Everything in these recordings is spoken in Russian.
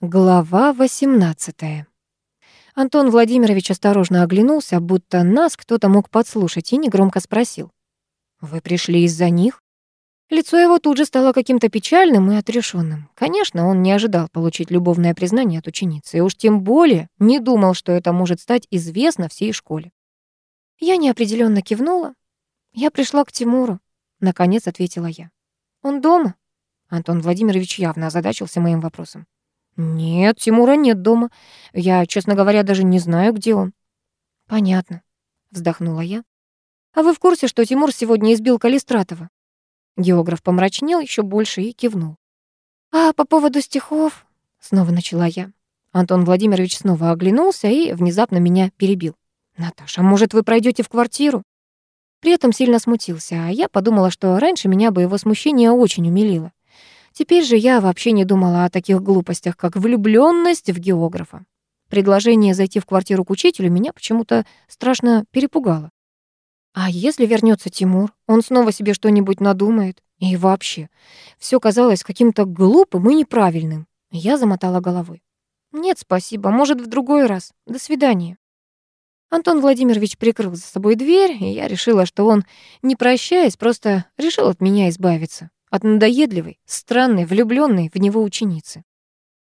Глава 18. Антон Владимирович осторожно оглянулся, будто нас кто-то мог подслушать, и негромко спросил. «Вы пришли из-за них?» Лицо его тут же стало каким-то печальным и отрешенным. Конечно, он не ожидал получить любовное признание от ученицы, и уж тем более не думал, что это может стать известно всей школе. Я неопределенно кивнула. «Я пришла к Тимуру», — наконец ответила я. «Он дома?» Антон Владимирович явно озадачился моим вопросом. «Нет, Тимура нет дома. Я, честно говоря, даже не знаю, где он». «Понятно», — вздохнула я. «А вы в курсе, что Тимур сегодня избил Калистратова?» Географ помрачнел еще больше и кивнул. «А по поводу стихов?» — снова начала я. Антон Владимирович снова оглянулся и внезапно меня перебил. «Наташа, может, вы пройдете в квартиру?» При этом сильно смутился, а я подумала, что раньше меня бы его смущение очень умилило. Теперь же я вообще не думала о таких глупостях, как влюблённость в географа. Предложение зайти в квартиру к учителю меня почему-то страшно перепугало. А если вернется Тимур, он снова себе что-нибудь надумает? И вообще, все казалось каким-то глупым и неправильным. Я замотала головой. Нет, спасибо, может, в другой раз. До свидания. Антон Владимирович прикрыл за собой дверь, и я решила, что он, не прощаясь, просто решил от меня избавиться от надоедливой, странной, влюбленной в него ученицы.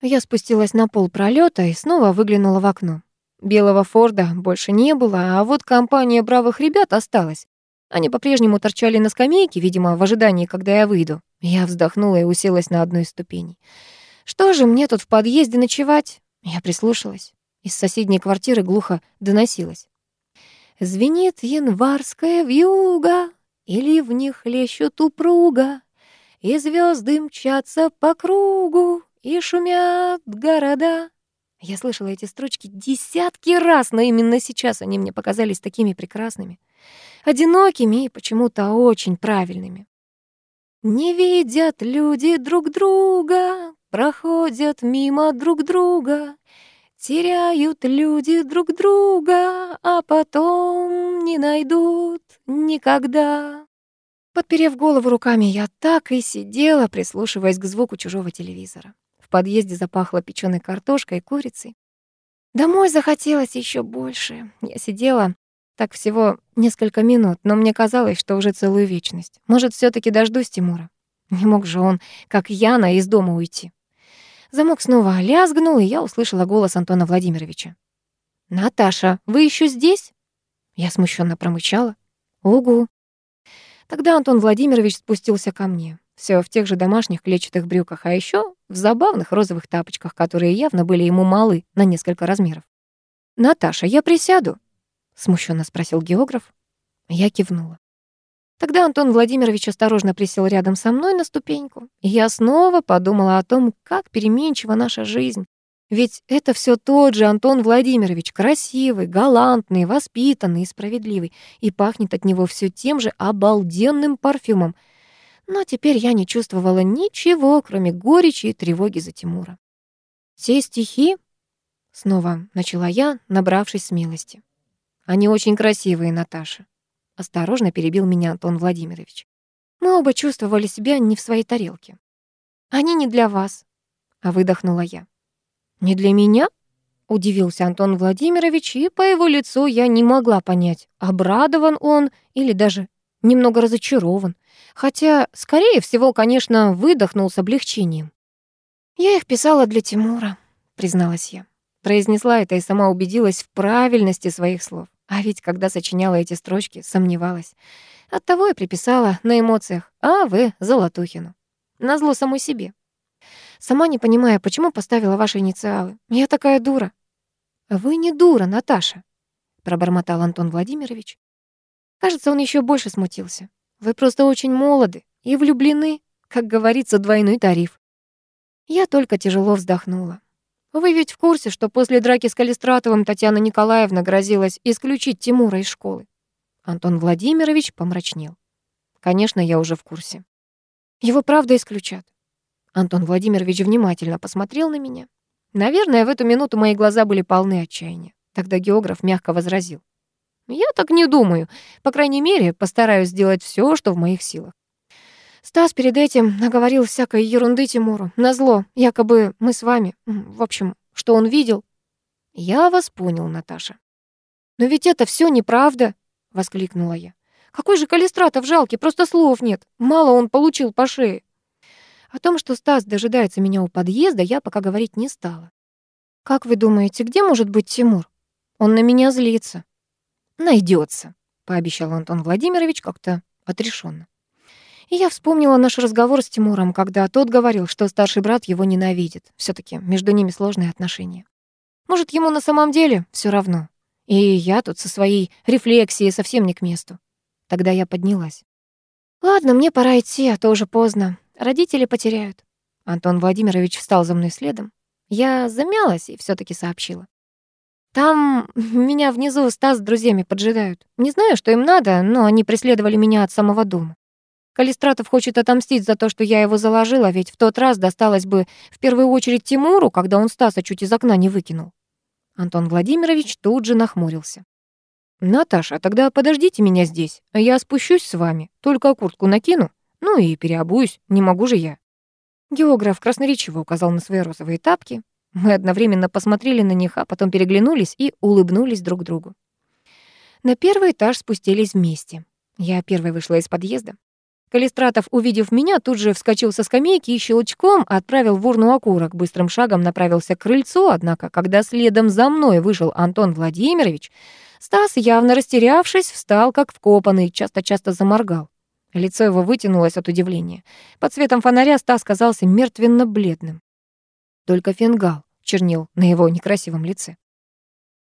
Я спустилась на пол пролета и снова выглянула в окно. Белого Форда больше не было, а вот компания бравых ребят осталась. Они по-прежнему торчали на скамейке, видимо, в ожидании, когда я выйду. Я вздохнула и уселась на одной из ступеней. Что же мне тут в подъезде ночевать? Я прислушалась. Из соседней квартиры глухо доносилось. Звенит январская вьюга, или в них лещут упруга, и звезды мчатся по кругу, и шумят города. Я слышала эти строчки десятки раз, но именно сейчас они мне показались такими прекрасными, одинокими и почему-то очень правильными. Не видят люди друг друга, проходят мимо друг друга, теряют люди друг друга, а потом не найдут никогда. Подперев голову руками, я так и сидела, прислушиваясь к звуку чужого телевизора. В подъезде запахло печеной картошкой и курицей. Домой захотелось еще больше. Я сидела так всего несколько минут, но мне казалось, что уже целую вечность. Может, все таки дождусь Тимура? Не мог же он, как Яна, из дома уйти. Замок снова лязгнул, и я услышала голос Антона Владимировича. «Наташа, вы еще здесь?» Я смущенно промычала. «Угу». Тогда Антон Владимирович спустился ко мне. Все в тех же домашних клетчатых брюках, а еще в забавных розовых тапочках, которые явно были ему малы на несколько размеров. «Наташа, я присяду?» — смущенно спросил географ. Я кивнула. Тогда Антон Владимирович осторожно присел рядом со мной на ступеньку, и я снова подумала о том, как переменчива наша жизнь, ведь это все тот же Антон Владимирович, красивый, галантный, воспитанный и справедливый, и пахнет от него все тем же обалденным парфюмом. Но теперь я не чувствовала ничего, кроме горечи и тревоги за Тимура. «Те стихи?» — снова начала я, набравшись смелости. «Они очень красивые, Наташа», — осторожно перебил меня Антон Владимирович. Мы оба чувствовали себя не в своей тарелке. «Они не для вас», — а выдохнула я. «Не для меня?» — удивился Антон Владимирович, и по его лицу я не могла понять, обрадован он или даже немного разочарован. Хотя, скорее всего, конечно, выдохнул с облегчением. «Я их писала для Тимура», — призналась я. Произнесла это и сама убедилась в правильности своих слов. А ведь когда сочиняла эти строчки, сомневалась. Оттого и приписала на эмоциях «А. В. Золотухину». Назло самой себе. Сама не понимая, почему поставила ваши инициалы. Я такая дура». «Вы не дура, Наташа», — пробормотал Антон Владимирович. Кажется, он еще больше смутился. «Вы просто очень молоды и влюблены, как говорится, двойной тариф». Я только тяжело вздохнула. «Вы ведь в курсе, что после драки с Калистратовым Татьяна Николаевна грозилась исключить Тимура из школы?» Антон Владимирович помрачнел. «Конечно, я уже в курсе. Его правда исключат. Антон Владимирович внимательно посмотрел на меня. Наверное, в эту минуту мои глаза были полны отчаяния. Тогда географ мягко возразил. «Я так не думаю. По крайней мере, постараюсь сделать все, что в моих силах. Стас перед этим наговорил всякой ерунды Тимуру. Назло, якобы мы с вами. В общем, что он видел. Я вас понял, Наташа. Но ведь это все неправда, воскликнула я. Какой же Калистратов жалкий, просто слов нет. Мало он получил по шее. О том, что Стас дожидается меня у подъезда, я пока говорить не стала. Как вы думаете, где может быть Тимур? Он на меня злится. Найдется, пообещал Антон Владимирович как-то отрешенно. И я вспомнила наш разговор с Тимуром, когда тот говорил, что старший брат его ненавидит. все таки между ними сложные отношения. Может, ему на самом деле все равно. И я тут со своей рефлексией совсем не к месту. Тогда я поднялась. «Ладно, мне пора идти, а то уже поздно. Родители потеряют». Антон Владимирович встал за мной следом. Я замялась и все таки сообщила. «Там меня внизу Стас с друзьями поджидают. Не знаю, что им надо, но они преследовали меня от самого дома. Калистратов хочет отомстить за то, что я его заложила, ведь в тот раз досталось бы в первую очередь Тимуру, когда он Стаса чуть из окна не выкинул. Антон Владимирович тут же нахмурился. «Наташа, тогда подождите меня здесь, а я спущусь с вами, только куртку накину, ну и переобуюсь, не могу же я». Географ красноречиво указал на свои розовые тапки. Мы одновременно посмотрели на них, а потом переглянулись и улыбнулись друг другу. На первый этаж спустились вместе. Я первой вышла из подъезда. Калистратов, увидев меня, тут же вскочил со скамейки и щелчком отправил в урну окурок. Быстрым шагом направился к крыльцу, однако, когда следом за мной вышел Антон Владимирович, Стас, явно растерявшись, встал как вкопанный, часто-часто заморгал. Лицо его вытянулось от удивления. Под светом фонаря Стас казался мертвенно-бледным. Только фингал чернил на его некрасивом лице.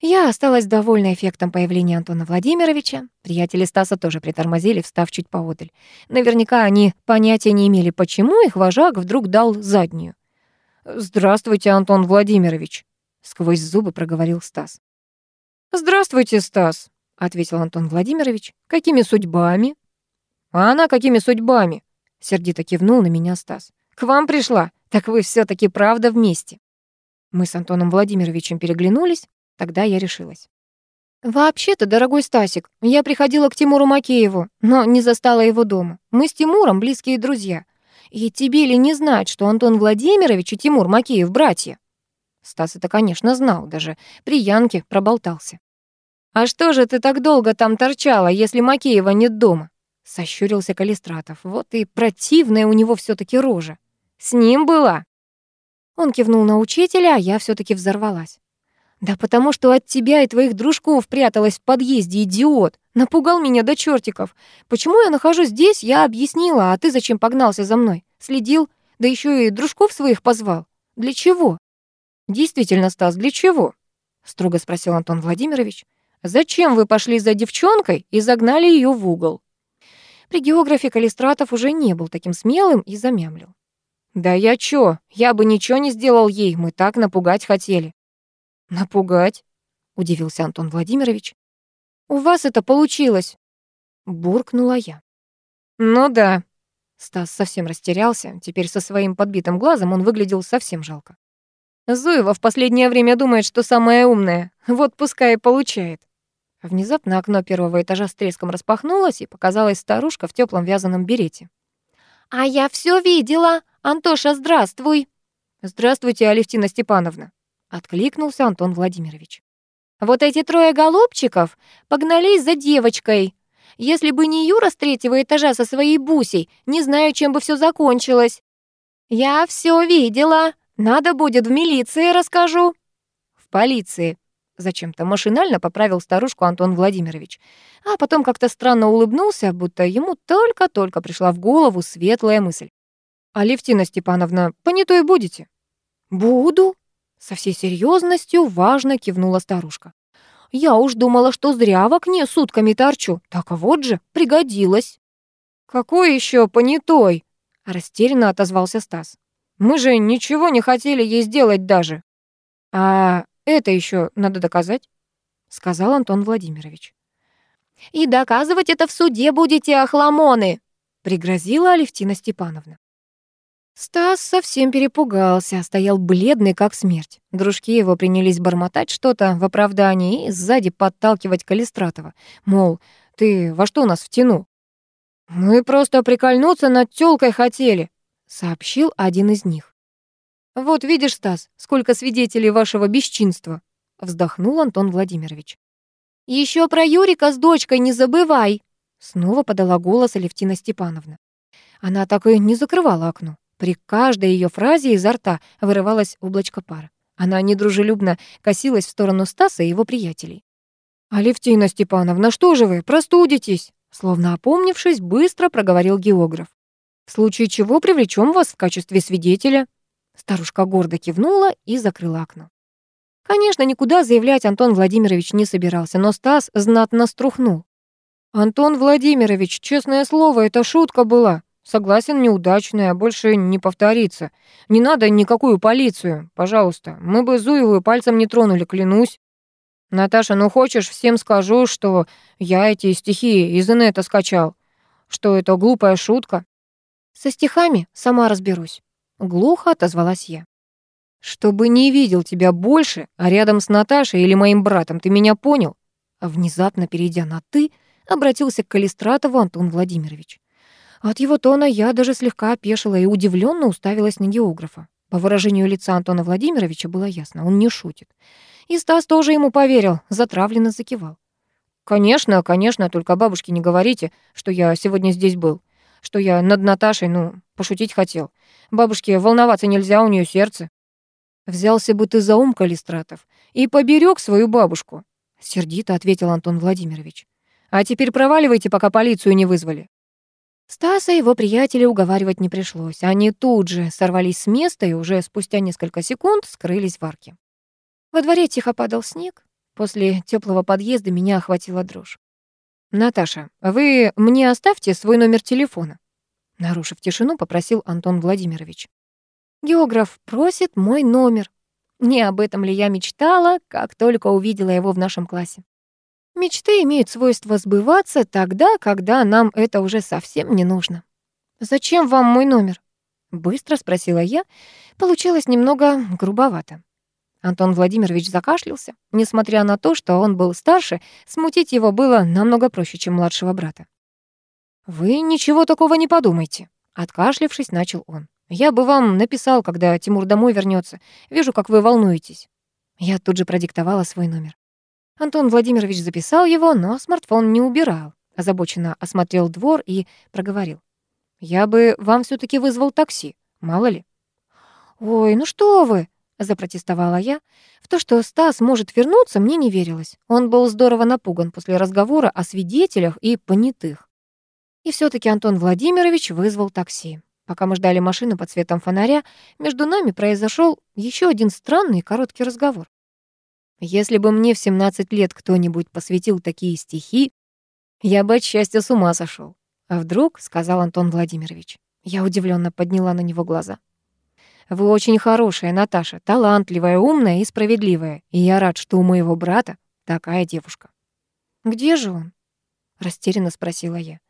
Я осталась довольна эффектом появления Антона Владимировича. Приятели Стаса тоже притормозили, встав чуть поодаль. Наверняка они понятия не имели, почему их вожак вдруг дал заднюю. «Здравствуйте, Антон Владимирович», — сквозь зубы проговорил Стас. «Здравствуйте, Стас», — ответил Антон Владимирович. «Какими судьбами?» «А она какими судьбами?» — сердито кивнул на меня Стас. «К вам пришла? Так вы все таки правда вместе». Мы с Антоном Владимировичем переглянулись. Тогда я решилась. «Вообще-то, дорогой Стасик, я приходила к Тимуру Макееву, но не застала его дома. Мы с Тимуром близкие друзья. И тебе ли не знать, что Антон Владимирович и Тимур Макеев — братья?» Стас это, конечно, знал, даже при Янке проболтался. «А что же ты так долго там торчала, если Макеева нет дома?» Сощурился Калистратов. Вот и противная у него все таки рожа. «С ним была?» Он кивнул на учителя, а я все таки взорвалась. «Да потому что от тебя и твоих дружков пряталась в подъезде, идиот! Напугал меня до чертиков. Почему я нахожусь здесь, я объяснила, а ты зачем погнался за мной? Следил, да еще и дружков своих позвал. Для чего?» «Действительно, Стас, для чего?» — строго спросил Антон Владимирович. «Зачем вы пошли за девчонкой и загнали ее в угол?» При географе Калистратов уже не был таким смелым и замямлил. «Да я чё? Я бы ничего не сделал ей, мы так напугать хотели». «Напугать?» — удивился Антон Владимирович. «У вас это получилось!» — буркнула я. «Ну да». Стас совсем растерялся. Теперь со своим подбитым глазом он выглядел совсем жалко. Зуева в последнее время думает, что самая умная. Вот пускай и получает. Внезапно окно первого этажа с треском распахнулось, и показалась старушка в теплом вязаном берете. «А я все видела! Антоша, здравствуй!» «Здравствуйте, Алевтина Степановна!» Откликнулся Антон Владимирович. «Вот эти трое голубчиков погнались за девочкой. Если бы не Юра с третьего этажа со своей бусей, не знаю, чем бы все закончилось. Я все видела. Надо будет в милиции расскажу». «В полиции», — зачем-то машинально поправил старушку Антон Владимирович. А потом как-то странно улыбнулся, будто ему только-только пришла в голову светлая мысль. «Алевтина Степановна, понятой будете?» «Буду», со всей серьезностью важно кивнула старушка. Я уж думала, что зря в окне сутками торчу. Так вот же, пригодилась. Какой еще понятой? Растерянно отозвался Стас. Мы же ничего не хотели ей сделать даже. А это еще надо доказать, сказал Антон Владимирович. И доказывать это в суде будете, охламоны, пригрозила Алевтина Степановна. Стас совсем перепугался, стоял бледный, как смерть. Дружки его принялись бормотать что-то в оправдании и сзади подталкивать Калистратова. Мол, ты во что нас втянул? «Мы просто прикольнуться над тёлкой хотели», — сообщил один из них. «Вот видишь, Стас, сколько свидетелей вашего бесчинства», — вздохнул Антон Владимирович. «Еще про Юрика с дочкой не забывай», — снова подала голос Алевтина Степановна. Она так и не закрывала окно. При каждой ее фразе изо рта вырывалось облачко пара. Она недружелюбно косилась в сторону Стаса и его приятелей. «Алевтина Степановна, что же вы, простудитесь?» Словно опомнившись, быстро проговорил географ. «В случае чего привлечем вас в качестве свидетеля». Старушка гордо кивнула и закрыла окно. Конечно, никуда заявлять Антон Владимирович не собирался, но Стас знатно струхнул. «Антон Владимирович, честное слово, это шутка была. Согласен, неудачная, больше не повторится. Не надо никакую полицию, пожалуйста. Мы бы Зуевую пальцем не тронули, клянусь. Наташа, ну хочешь, всем скажу, что я эти стихи из инета скачал, что это глупая шутка. Со стихами сама разберусь. Глухо отозвалась я. Чтобы не видел тебя больше, а рядом с Наташей или моим братом, ты меня понял? Внезапно перейдя на «ты», обратился к Калистратову Антон Владимирович. От его тона я даже слегка опешила и удивленно уставилась на географа. По выражению лица Антона Владимировича было ясно, он не шутит. И Стас тоже ему поверил, затравленно закивал. «Конечно, конечно, только бабушке не говорите, что я сегодня здесь был, что я над Наташей, ну, пошутить хотел. Бабушке волноваться нельзя, у нее сердце». «Взялся бы ты за ум, Калистратов, и поберег свою бабушку», — сердито ответил Антон Владимирович. «А теперь проваливайте, пока полицию не вызвали». Стаса и его приятеля уговаривать не пришлось. Они тут же сорвались с места и уже спустя несколько секунд скрылись в арке. Во дворе тихо падал снег. После теплого подъезда меня охватила дрожь. «Наташа, вы мне оставьте свой номер телефона», нарушив тишину, попросил Антон Владимирович. «Географ просит мой номер. Не об этом ли я мечтала, как только увидела его в нашем классе? Мечты имеют свойство сбываться тогда, когда нам это уже совсем не нужно. «Зачем вам мой номер?» Быстро спросила я. Получилось немного грубовато. Антон Владимирович закашлялся. Несмотря на то, что он был старше, смутить его было намного проще, чем младшего брата. «Вы ничего такого не подумайте», — откашлившись, начал он. «Я бы вам написал, когда Тимур домой вернется. Вижу, как вы волнуетесь». Я тут же продиктовала свой номер. Антон Владимирович записал его, но смартфон не убирал. Озабоченно осмотрел двор и проговорил. «Я бы вам все таки вызвал такси, мало ли». «Ой, ну что вы!» — запротестовала я. В то, что Стас может вернуться, мне не верилось. Он был здорово напуган после разговора о свидетелях и понятых. И все таки Антон Владимирович вызвал такси. Пока мы ждали машину под светом фонаря, между нами произошел еще один странный короткий разговор. Если бы мне в 17 лет кто-нибудь посвятил такие стихи, я бы от счастья с ума сошел. А вдруг, сказал Антон Владимирович. Я удивленно подняла на него глаза. Вы очень хорошая, Наташа, талантливая, умная и справедливая, и я рад, что у моего брата такая девушка. Где же он? растерянно спросила я.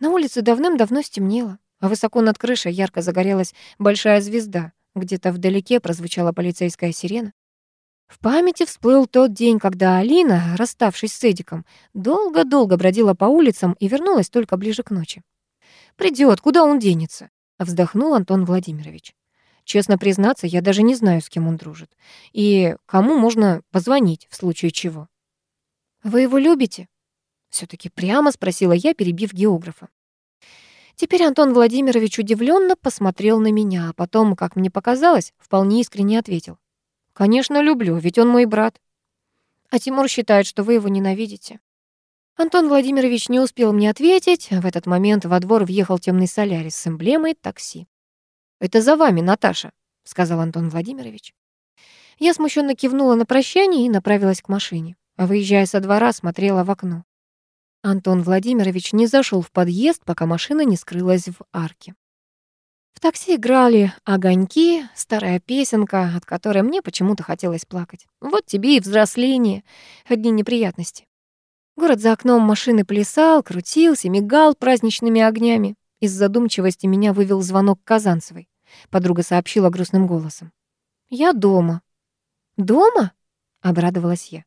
На улице давным-давно стемнело, а высоко над крышей ярко загорелась большая звезда. Где-то вдалеке прозвучала полицейская сирена. В памяти всплыл тот день, когда Алина, расставшись с Эдиком, долго-долго бродила по улицам и вернулась только ближе к ночи. Придет, куда он денется?» — вздохнул Антон Владимирович. «Честно признаться, я даже не знаю, с кем он дружит. И кому можно позвонить в случае чего». «Вы его любите?» все таки прямо спросила я, перебив географа. Теперь Антон Владимирович удивленно посмотрел на меня, а потом, как мне показалось, вполне искренне ответил. Конечно, люблю, ведь он мой брат. А Тимур считает, что вы его ненавидите. Антон Владимирович не успел мне ответить. В этот момент во двор въехал темный солярис с эмблемой такси. «Это за вами, Наташа», — сказал Антон Владимирович. Я смущенно кивнула на прощание и направилась к машине. А выезжая со двора, смотрела в окно. Антон Владимирович не зашел в подъезд, пока машина не скрылась в арке. В такси играли огоньки, старая песенка, от которой мне почему-то хотелось плакать. Вот тебе и взросление, одни неприятности. Город за окном машины плясал, крутился, мигал праздничными огнями. Из задумчивости меня вывел звонок Казанцевой. Подруга сообщила грустным голосом. «Я дома». «Дома?» — обрадовалась я.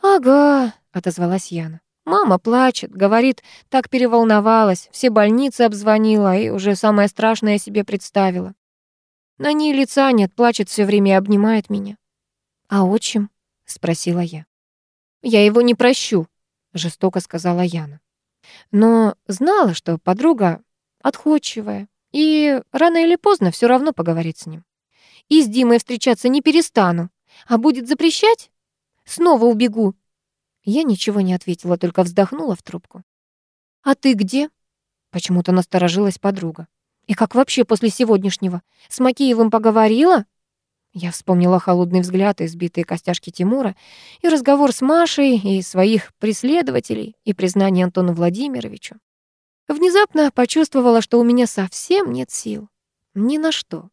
«Ага», — отозвалась Яна. Мама плачет, говорит, так переволновалась, все больницы обзвонила и уже самое страшное себе представила. На ней лица нет, плачет все время и обнимает меня. «А отчим?» — спросила я. «Я его не прощу», — жестоко сказала Яна. Но знала, что подруга отходчивая, и рано или поздно все равно поговорит с ним. И с Димой встречаться не перестану. А будет запрещать? Снова убегу. Я ничего не ответила, только вздохнула в трубку. «А ты где?» Почему-то насторожилась подруга. «И как вообще после сегодняшнего? С Макеевым поговорила?» Я вспомнила холодный взгляд и сбитые костяшки Тимура, и разговор с Машей, и своих преследователей, и признание Антону Владимировичу. Внезапно почувствовала, что у меня совсем нет сил. Ни на что.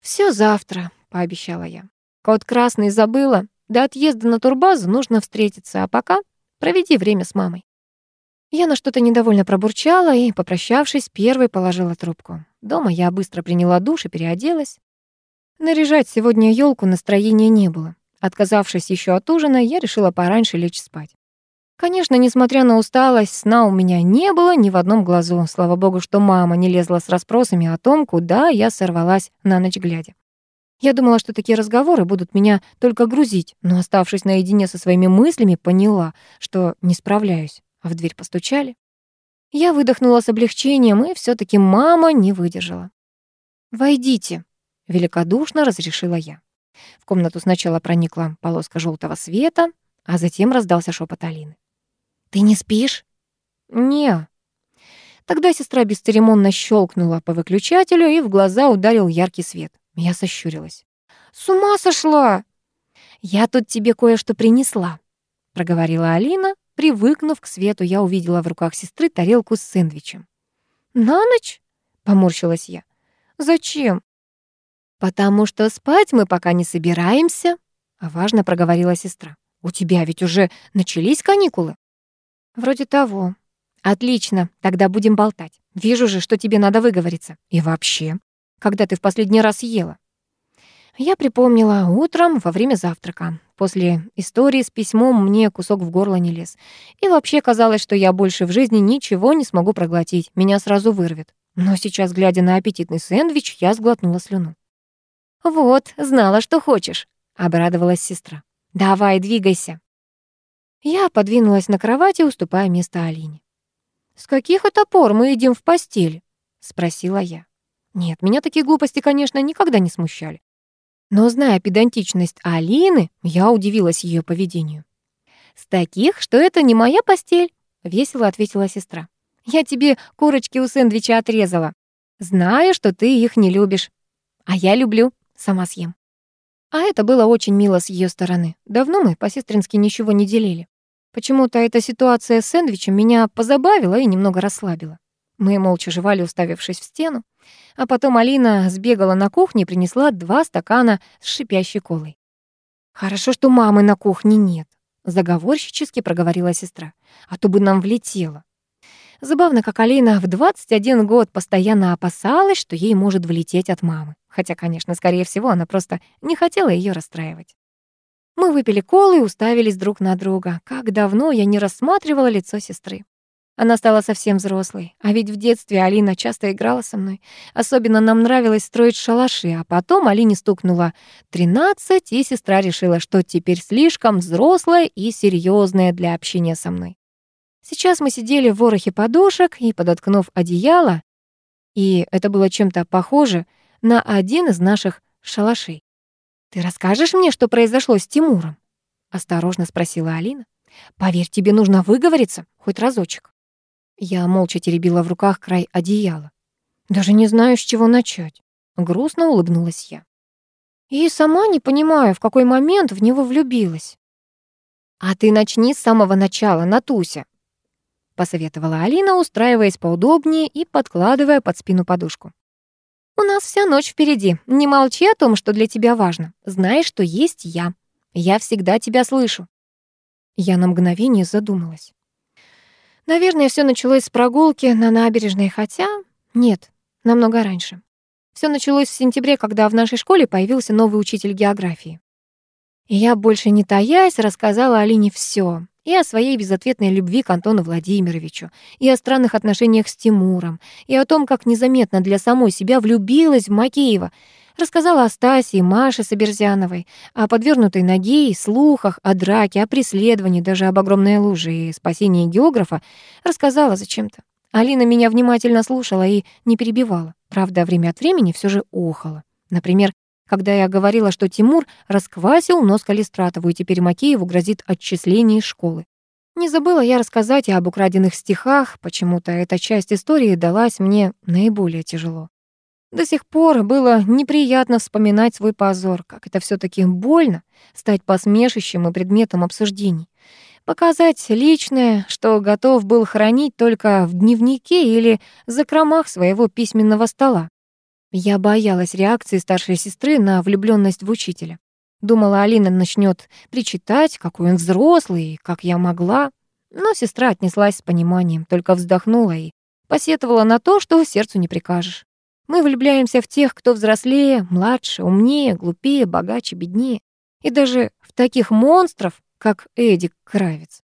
Все завтра», — пообещала я. «Код красный забыла. До отъезда на турбазу нужно встретиться, а пока проведи время с мамой». Я на что-то недовольно пробурчала и, попрощавшись, первой положила трубку. Дома я быстро приняла душ и переоделась. Наряжать сегодня елку настроения не было. Отказавшись еще от ужина, я решила пораньше лечь спать. Конечно, несмотря на усталость, сна у меня не было ни в одном глазу. Слава богу, что мама не лезла с расспросами о том, куда я сорвалась на ночь глядя. Я думала, что такие разговоры будут меня только грузить, но, оставшись наедине со своими мыслями, поняла, что не справляюсь. А в дверь постучали. Я выдохнула с облегчением, и все таки мама не выдержала. «Войдите», — великодушно разрешила я. В комнату сначала проникла полоска желтого света, а затем раздался шепот Алины. «Ты не спишь?» «Не». Тогда сестра бесцеремонно щелкнула по выключателю, и в глаза ударил яркий свет. Я сощурилась. «С ума сошла!» «Я тут тебе кое-что принесла», — проговорила Алина. Привыкнув к свету, я увидела в руках сестры тарелку с сэндвичем. «На ночь?» — поморщилась я. «Зачем?» «Потому что спать мы пока не собираемся», — важно проговорила сестра. «У тебя ведь уже начались каникулы?» «Вроде того». «Отлично, тогда будем болтать. Вижу же, что тебе надо выговориться. И вообще, когда ты в последний раз ела?» Я припомнила утром во время завтрака. После истории с письмом мне кусок в горло не лез. И вообще казалось, что я больше в жизни ничего не смогу проглотить, меня сразу вырвет. Но сейчас, глядя на аппетитный сэндвич, я сглотнула слюну. «Вот, знала, что хочешь», — обрадовалась сестра. «Давай, двигайся». Я подвинулась на кровати, уступая место Алине. «С каких это пор мы едим в постели?» — спросила я. Нет, меня такие глупости, конечно, никогда не смущали. Но, зная педантичность Алины, я удивилась ее поведению. «С таких, что это не моя постель», — весело ответила сестра. «Я тебе курочки у сэндвича отрезала. Знаю, что ты их не любишь. А я люблю, сама съем». А это было очень мило с ее стороны. Давно мы по-сестрински ничего не делили. Почему-то эта ситуация с сэндвичем меня позабавила и немного расслабила. Мы молча жевали, уставившись в стену. А потом Алина сбегала на кухню и принесла два стакана с шипящей колой. «Хорошо, что мамы на кухне нет», — заговорщически проговорила сестра. «А то бы нам влетело». Забавно, как Алина в 21 год постоянно опасалась, что ей может влететь от мамы. Хотя, конечно, скорее всего, она просто не хотела ее расстраивать. Мы выпили колы и уставились друг на друга. Как давно я не рассматривала лицо сестры. Она стала совсем взрослой, а ведь в детстве Алина часто играла со мной. Особенно нам нравилось строить шалаши, а потом Алине стукнуло 13, и сестра решила, что теперь слишком взрослая и серьезная для общения со мной. Сейчас мы сидели в ворохе подушек и, подоткнув одеяло, и это было чем-то похоже на один из наших шалашей. «Ты расскажешь мне, что произошло с Тимуром?» — осторожно спросила Алина. «Поверь, тебе нужно выговориться хоть разочек». Я молча теребила в руках край одеяла. Даже не знаю, с чего начать. Грустно улыбнулась я. И сама не понимаю, в какой момент в него влюбилась. «А ты начни с самого начала, Натуся», — посоветовала Алина, устраиваясь поудобнее и подкладывая под спину подушку. «У нас вся ночь впереди. Не молчи о том, что для тебя важно. Знай, что есть я. Я всегда тебя слышу». Я на мгновение задумалась. Наверное, все началось с прогулки на набережной, хотя нет, намного раньше. Все началось в сентябре, когда в нашей школе появился новый учитель географии. И я, больше не таясь, рассказала Алине все И о своей безответной любви к Антону Владимировичу, и о странных отношениях с Тимуром, и о том, как незаметно для самой себя влюбилась в Макеева. Рассказала о Стасе и Маше Соберзяновой, о подвернутой ноге и слухах, о драке, о преследовании, даже об огромной луже и спасении географа. Рассказала зачем-то. Алина меня внимательно слушала и не перебивала. Правда, время от времени все же охала. Например, когда я говорила, что Тимур расквасил нос Калистратову, и теперь Макееву грозит отчисление из школы. Не забыла я рассказать об украденных стихах, почему-то эта часть истории далась мне наиболее тяжело. До сих пор было неприятно вспоминать свой позор, как это все таки больно стать посмешищем и предметом обсуждений. Показать личное, что готов был хранить только в дневнике или закромах своего письменного стола. Я боялась реакции старшей сестры на влюблённость в учителя. Думала, Алина начнёт причитать, какой он взрослый, как я могла. Но сестра отнеслась с пониманием, только вздохнула и посетовала на то, что сердцу не прикажешь. Мы влюбляемся в тех, кто взрослее, младше, умнее, глупее, богаче, беднее. И даже в таких монстров, как Эдик Кравец.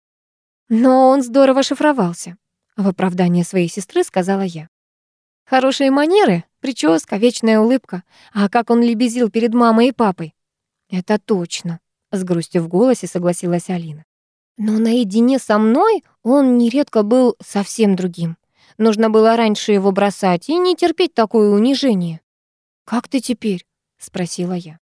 Но он здорово шифровался. В оправдание своей сестры сказала я. Хорошие манеры, прическа, вечная улыбка. А как он лебезил перед мамой и папой. Это точно, с грустью в голосе согласилась Алина. Но наедине со мной он нередко был совсем другим. Нужно было раньше его бросать и не терпеть такое унижение. «Как ты теперь?» — спросила я.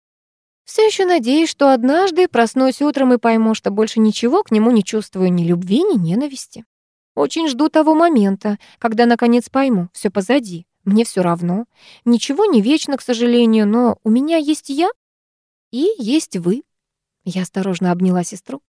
Все еще надеюсь, что однажды проснусь утром и пойму, что больше ничего к нему не чувствую ни любви, ни ненависти. Очень жду того момента, когда наконец пойму, все позади, мне все равно. Ничего не вечно, к сожалению, но у меня есть я и есть вы. Я осторожно обняла сестру.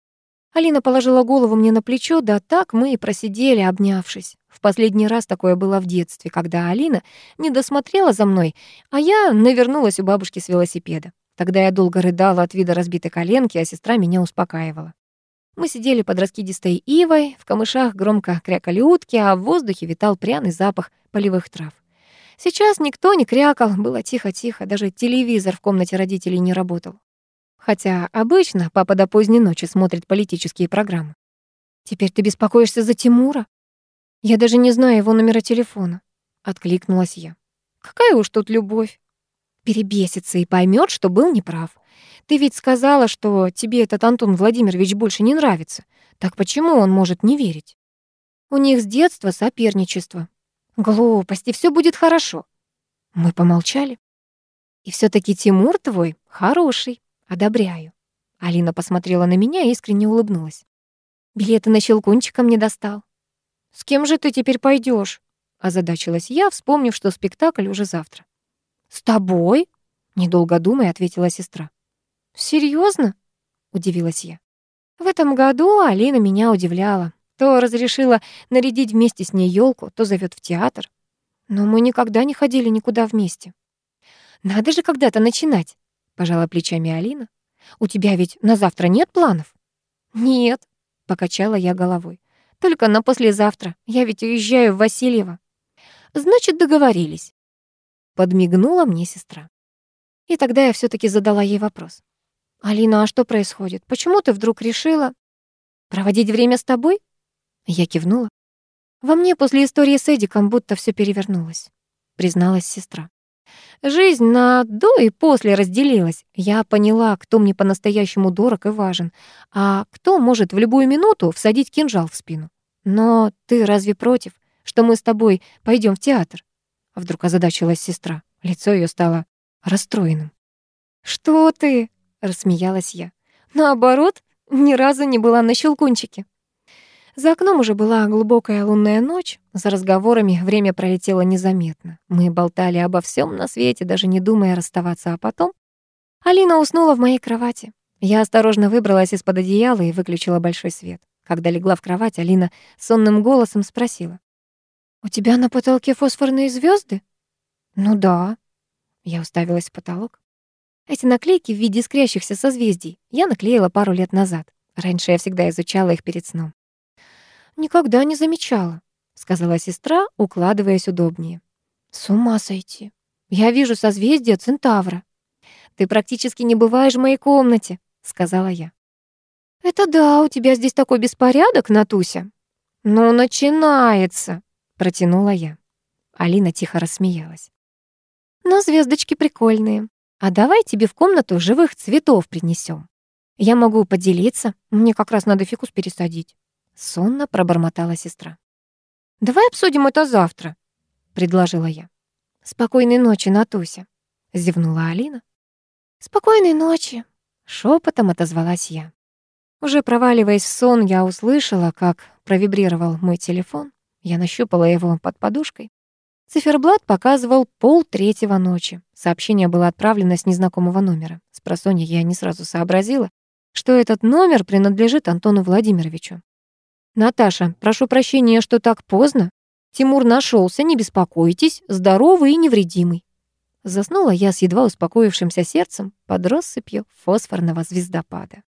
Алина положила голову мне на плечо, да так мы и просидели, обнявшись. В последний раз такое было в детстве, когда Алина не досмотрела за мной, а я навернулась у бабушки с велосипеда. Тогда я долго рыдала от вида разбитой коленки, а сестра меня успокаивала. Мы сидели под раскидистой ивой, в камышах громко крякали утки, а в воздухе витал пряный запах полевых трав. Сейчас никто не крякал, было тихо-тихо, даже телевизор в комнате родителей не работал. Хотя обычно папа до поздней ночи смотрит политические программы. «Теперь ты беспокоишься за Тимура?» «Я даже не знаю его номера телефона», — откликнулась я. «Какая уж тут любовь?» Перебесится и поймет, что был неправ. Ты ведь сказала, что тебе этот Антон Владимирович больше не нравится. Так почему он может не верить? У них с детства соперничество. Глупости, все будет хорошо. Мы помолчали. И все таки Тимур твой хороший, одобряю. Алина посмотрела на меня и искренне улыбнулась. Билеты на щелкунчика мне достал. С кем же ты теперь пойдешь? озадачилась я, вспомнив, что спектакль уже завтра. С тобой? недолго думая, ответила сестра. Серьезно? удивилась я. В этом году Алина меня удивляла. То разрешила нарядить вместе с ней елку, то зовет в театр. Но мы никогда не ходили никуда вместе. Надо же когда-то начинать, пожала плечами Алина. У тебя ведь на завтра нет планов? Нет, покачала я головой. Только на послезавтра. Я ведь уезжаю в Васильево. Значит, договорились. Подмигнула мне сестра. И тогда я все таки задала ей вопрос. «Алина, а что происходит? Почему ты вдруг решила проводить время с тобой?» Я кивнула. «Во мне после истории с Эдиком будто все перевернулось», призналась сестра. Жизнь на до и после разделилась. Я поняла, кто мне по-настоящему дорог и важен, а кто может в любую минуту всадить кинжал в спину. Но ты разве против, что мы с тобой пойдем в театр? Вдруг озадачилась сестра. Лицо ее стало расстроенным. «Что ты?» рассмеялась я. Наоборот, ни разу не была на щелкунчике. За окном уже была глубокая лунная ночь. За разговорами время пролетело незаметно. Мы болтали обо всем на свете, даже не думая расставаться, а потом Алина уснула в моей кровати. Я осторожно выбралась из-под одеяла и выключила большой свет. Когда легла в кровать, Алина сонным голосом спросила. «У тебя на потолке фосфорные звезды? «Ну да». Я уставилась в потолок. Эти наклейки в виде искрящихся созвездий я наклеила пару лет назад. Раньше я всегда изучала их перед сном. «Никогда не замечала», — сказала сестра, укладываясь удобнее. «С ума сойти. Я вижу созвездие Центавра». «Ты практически не бываешь в моей комнате», — сказала я. «Это да, у тебя здесь такой беспорядок, Натуся». «Ну, начинается», — протянула я. Алина тихо рассмеялась. «Но звездочки прикольные. А давай тебе в комнату живых цветов принесем. Я могу поделиться, мне как раз надо фикус пересадить». Сонно пробормотала сестра. «Давай обсудим это завтра», — предложила я. «Спокойной ночи, Натуся», — зевнула Алина. «Спокойной ночи», — шепотом отозвалась я. Уже проваливаясь в сон, я услышала, как провибрировал мой телефон. Я нащупала его под подушкой. Циферблат показывал пол третьего ночи. Сообщение было отправлено с незнакомого номера. С просонья я не сразу сообразила, что этот номер принадлежит Антону Владимировичу. «Наташа, прошу прощения, что так поздно. Тимур нашелся, не беспокойтесь, здоровый и невредимый». Заснула я с едва успокоившимся сердцем под россыпью фосфорного звездопада.